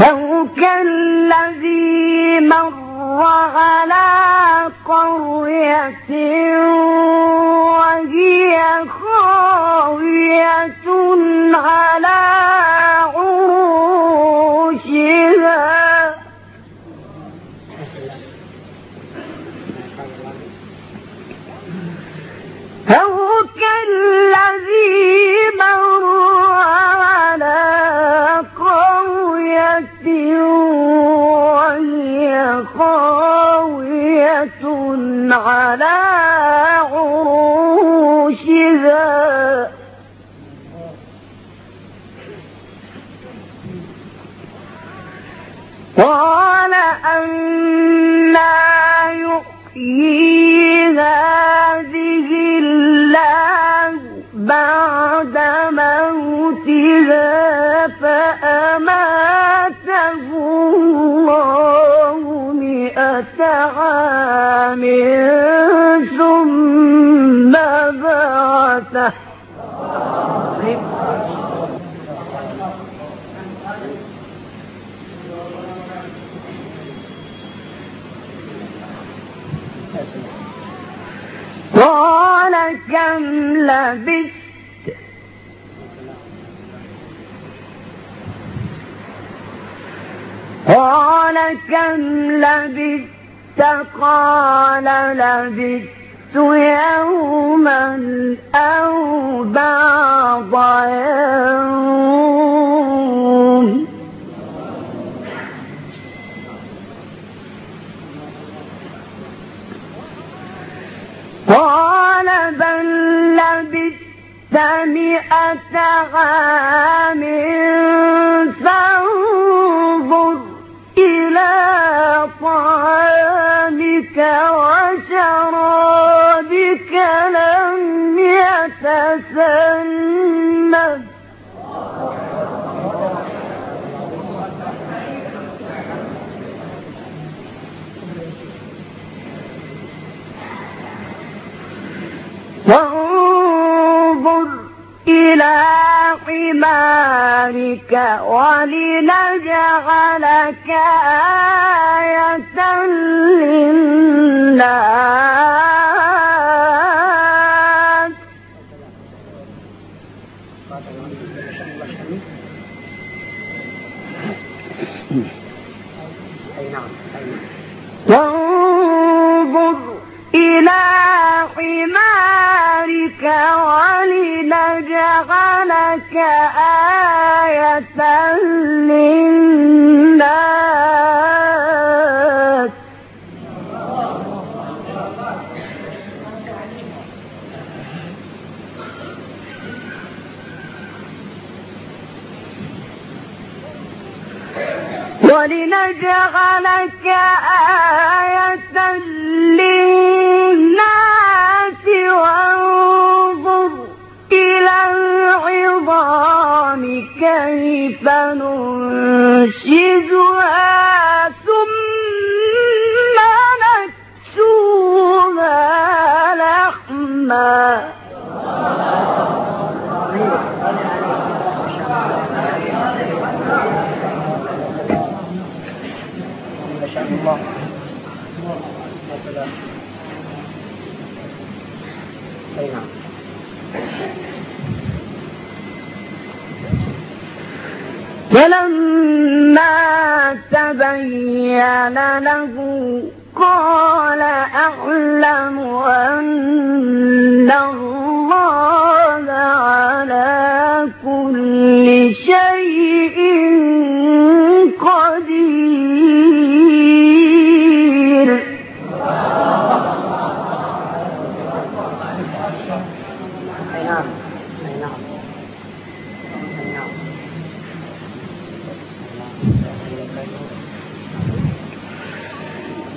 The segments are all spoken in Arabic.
أو كالذي مر على وهي خاوية على أنا يحيي هذه الله بعد موتها فأماته الله مئة عام ثم بعثه قال كم لبثت؟ قال كم لبثت؟ قال لبثت يوما أو بعض يوم مئة عام حمارك ولنجعلك آية للناس. ولنجعلك آية للناس وانظر إلى العظام كيف ننشزها. أي نعم فلما تبين له قال أعلم أن الله على كل شيء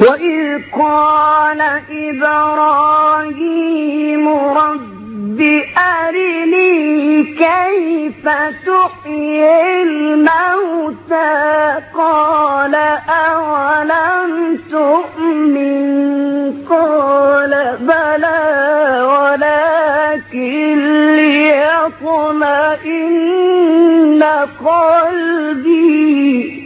وإذ قال إبراهيم رب أرني كيف تحيي الموتى قال أولم تؤمن ليطمئن قلبي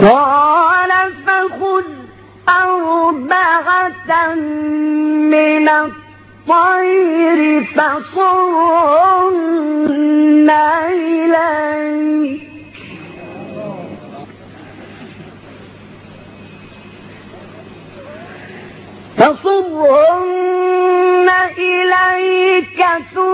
قال فخذ أربعة من الطير فصرهن إليك. فصرهن إليك ثم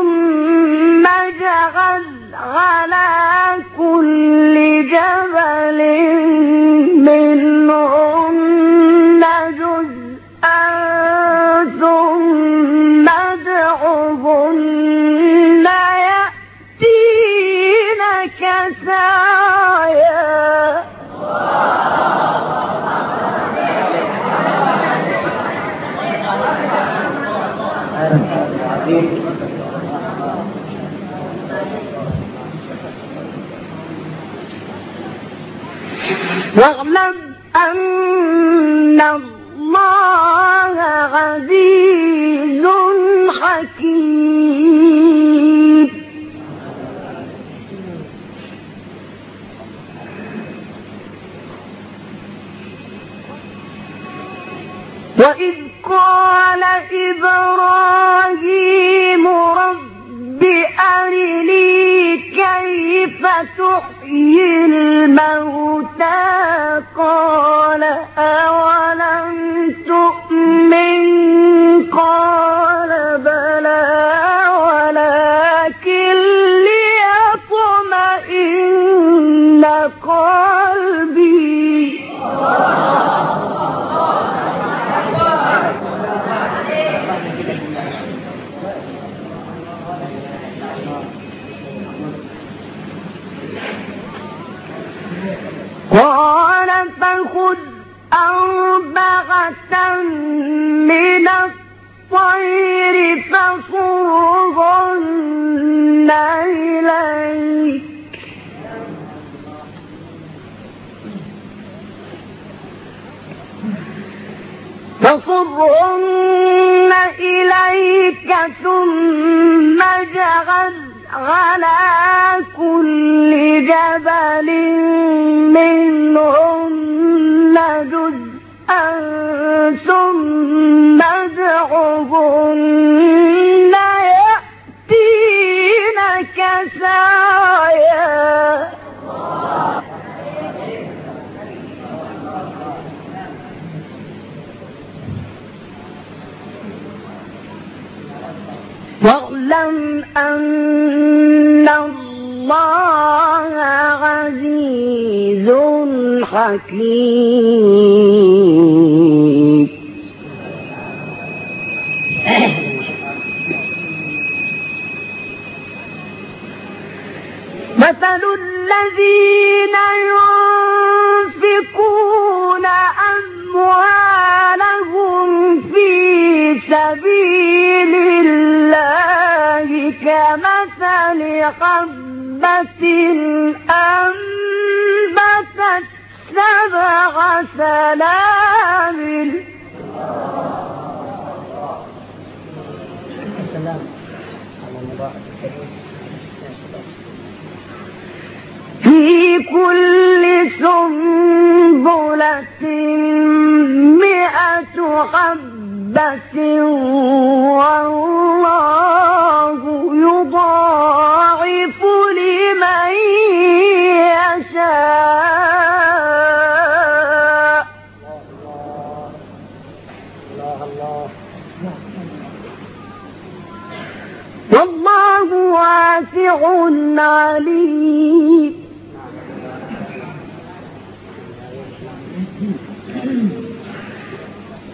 واعلم أن الله عزيز حكيم. وإذ قال إبراهيم كيف تحيي الموتى؟ قال أولم ثم جعل على كل جبل منهن واعلم أن الله عزيز حكيم. مثل الذين ينفقون أموالهم في سبيل الله. كمثل حبة أنبتت سبع يا سلام في كل سنبلة مئة حبة والله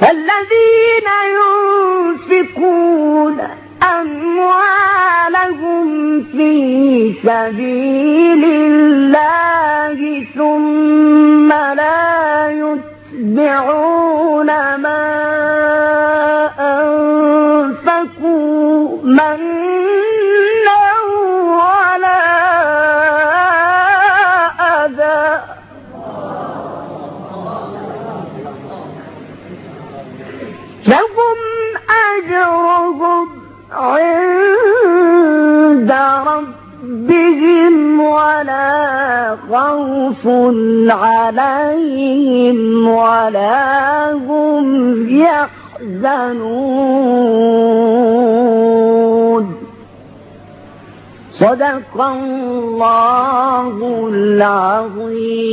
الذين ينفقون أموالهم في سبيل الله ثم لا يتبعون ما أنفقوا من خوف عليهم ولا هم يحزنون. صدق الله العظيم.